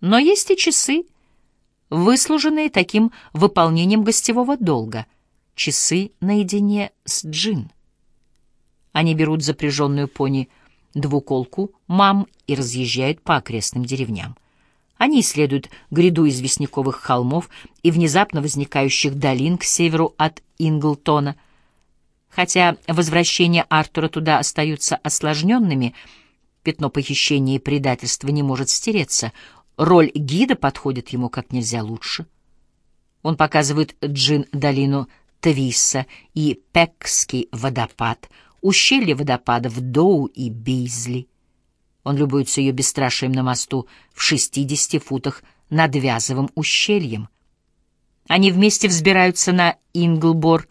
Но есть и часы, выслуженные таким выполнением гостевого долга, часы наедине с Джин. Они берут запряженную пони двуколку мам и разъезжают по окрестным деревням. Они исследуют гряду известняковых холмов и внезапно возникающих долин к северу от Инглтона. Хотя возвращение Артура туда остаются осложненными, пятно похищения и предательства не может стереться, роль гида подходит ему как нельзя лучше. Он показывает Джин долину Твисса и Пекский водопад, ущелье водопадов Доу и Бейзли. Он любуется ее бесстрашием на мосту в 60 футах над Вязовым ущельем. Они вместе взбираются на Инглбор,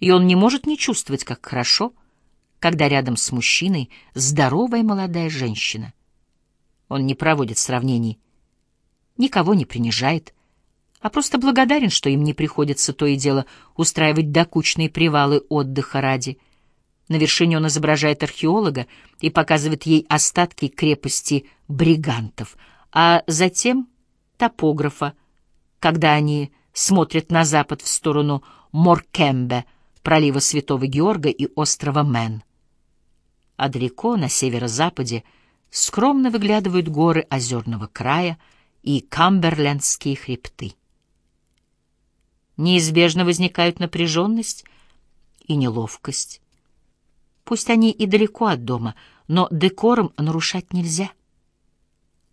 и он не может не чувствовать, как хорошо, когда рядом с мужчиной здоровая молодая женщина. Он не проводит сравнений, никого не принижает, а просто благодарен, что им не приходится то и дело устраивать докучные привалы отдыха ради — на вершине он изображает археолога и показывает ей остатки крепости бригантов, а затем топографа, когда они смотрят на запад в сторону Моркембе, пролива Святого Георга и острова Мэн. А далеко на северо-западе скромно выглядывают горы озерного края и Камберлендские хребты. Неизбежно возникают напряженность и неловкость. Пусть они и далеко от дома, но декором нарушать нельзя.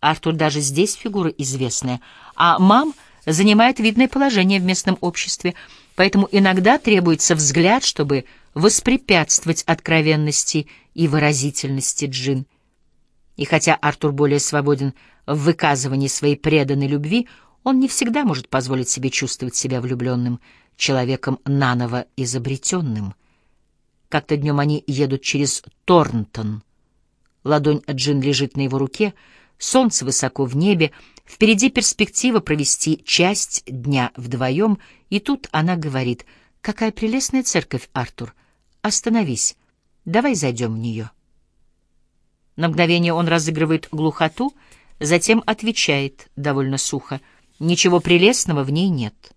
Артур даже здесь фигура известная, а мам занимает видное положение в местном обществе, поэтому иногда требуется взгляд, чтобы воспрепятствовать откровенности и выразительности Джин. И хотя Артур более свободен в выказывании своей преданной любви, он не всегда может позволить себе чувствовать себя влюбленным человеком наново изобретенным. Как-то днем они едут через Торнтон. Ладонь Джин лежит на его руке, солнце высоко в небе, впереди перспектива провести часть дня вдвоем, и тут она говорит, «Какая прелестная церковь, Артур! Остановись, давай зайдем в нее». На мгновение он разыгрывает глухоту, затем отвечает довольно сухо, «Ничего прелестного в ней нет».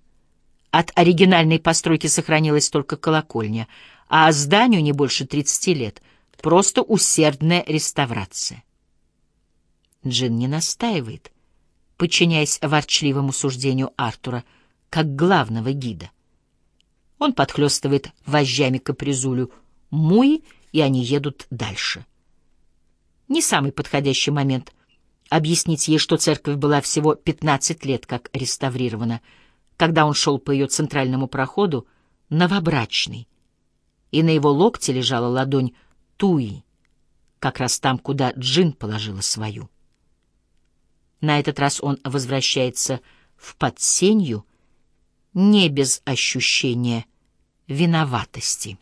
От оригинальной постройки сохранилась только колокольня — а зданию не больше 30 лет. Просто усердная реставрация. Джин не настаивает, подчиняясь ворчливому суждению Артура, как главного гида. Он подхлестывает вожжами капризулю Муи, и они едут дальше. Не самый подходящий момент объяснить ей, что церковь была всего 15 лет как реставрирована, когда он шел по ее центральному проходу, новобрачный, и на его локте лежала ладонь Туи, как раз там, куда Джин положила свою. На этот раз он возвращается в подсенью, не без ощущения виноватости.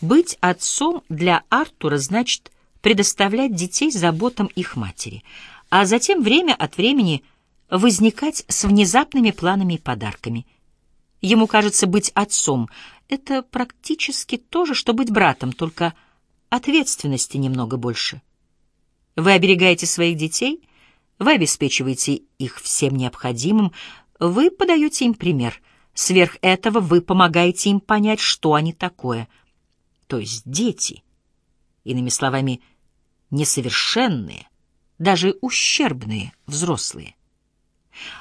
Быть отцом для Артура значит предоставлять детей заботам их матери, а затем время от времени возникать с внезапными планами и подарками — Ему кажется, быть отцом — это практически то же, что быть братом, только ответственности немного больше. Вы оберегаете своих детей, вы обеспечиваете их всем необходимым, вы подаете им пример. Сверх этого вы помогаете им понять, что они такое. То есть дети. Иными словами, несовершенные, даже ущербные взрослые.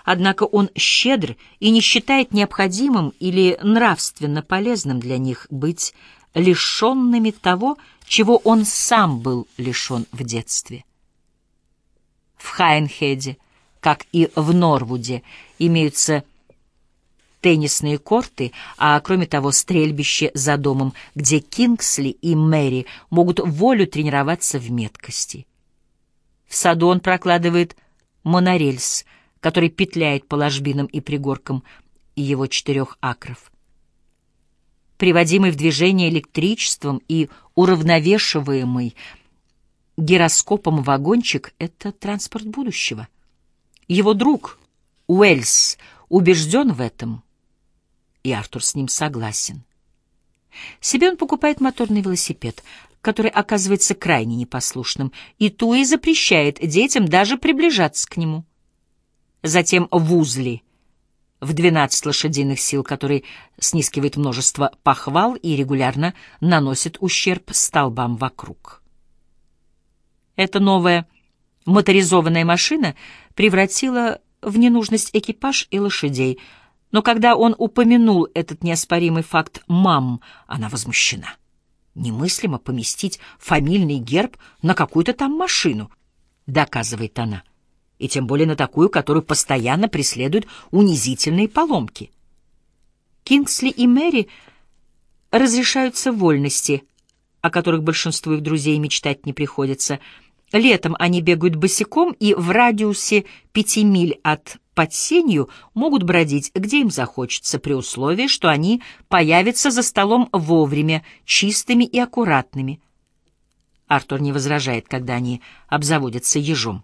Однако он щедр и не считает необходимым или нравственно полезным для них быть лишенными того, чего он сам был лишен в детстве. В Хайнхеде, как и в Норвуде, имеются теннисные корты, а кроме того стрельбище за домом, где Кингсли и Мэри могут волю тренироваться в меткости. В саду он прокладывает монорельс — который петляет по ложбинам и пригоркам его четырех акров. Приводимый в движение электричеством и уравновешиваемый гироскопом вагончик — это транспорт будущего. Его друг Уэльс убежден в этом, и Артур с ним согласен. Себе он покупает моторный велосипед. который оказывается крайне непослушным, и Туи запрещает детям даже приближаться к нему. Затем Вузли в 12 лошадиных сил, который снискивает множество похвал и регулярно наносит ущерб столбам вокруг. Эта новая моторизованная машина превратила в ненужность экипаж и лошадей, но когда он упомянул этот неоспоримый факт мам, она возмущена. Немыслимо поместить фамильный герб на какую-то там машину, доказывает она, и тем более на такую, которую постоянно преследуют унизительные поломки. Кингсли и Мэри разрешаются вольности, о которых большинству их друзей мечтать не приходится — Летом они бегают босиком и в радиусе пяти миль от под сенью могут бродить, где им захочется, при условии, что они появятся за столом вовремя, чистыми и аккуратными. Артур не возражает, когда они обзаводятся ежом.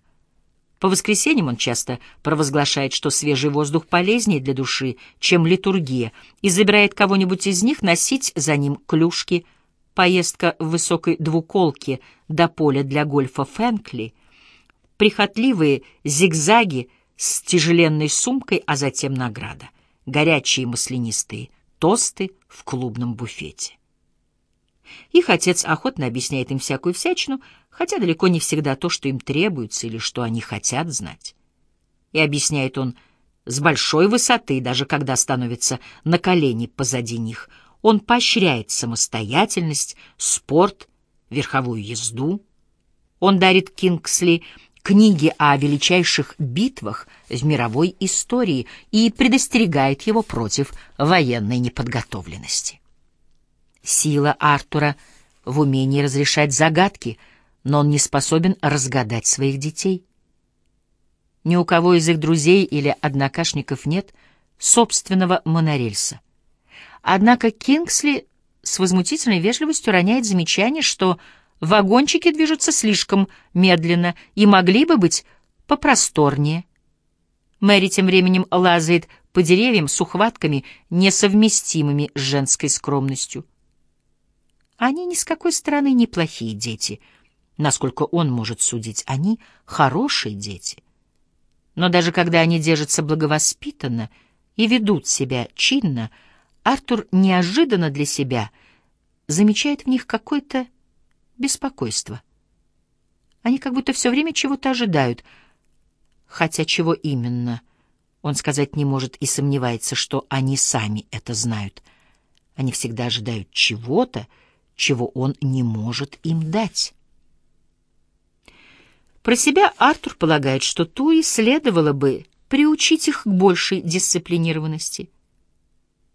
По воскресеньям он часто провозглашает, что свежий воздух полезнее для души, чем литургия, и забирает кого-нибудь из них носить за ним клюшки – поездка в высокой двуколке до поля для гольфа Фэнкли, прихотливые зигзаги с тяжеленной сумкой, а затем награда, горячие маслянистые тосты в клубном буфете. Их отец охотно объясняет им всякую всячину, хотя далеко не всегда то, что им требуется или что они хотят знать. И объясняет он с большой высоты, даже когда становится на колени позади них — он поощряет самостоятельность, спорт, верховую езду. Он дарит Кингсли книги о величайших битвах в мировой истории и предостерегает его против военной неподготовленности. Сила Артура в умении разрешать загадки, но он не способен разгадать своих детей. Ни у кого из их друзей или однокашников нет собственного монорельса. Однако Кингсли с возмутительной вежливостью роняет замечание, что вагончики движутся слишком медленно и могли бы быть попросторнее. Мэри тем временем лазает по деревьям с ухватками, несовместимыми с женской скромностью. Они ни с какой стороны не плохие дети, насколько он может судить. Они хорошие дети. Но даже когда они держатся благовоспитанно и ведут себя чинно, Артур неожиданно для себя замечает в них какое-то беспокойство. Они как будто все время чего-то ожидают, хотя чего именно, он сказать не может и сомневается, что они сами это знают. Они всегда ожидают чего-то, чего он не может им дать. Про себя Артур полагает, что Туи следовало бы приучить их к большей дисциплинированности —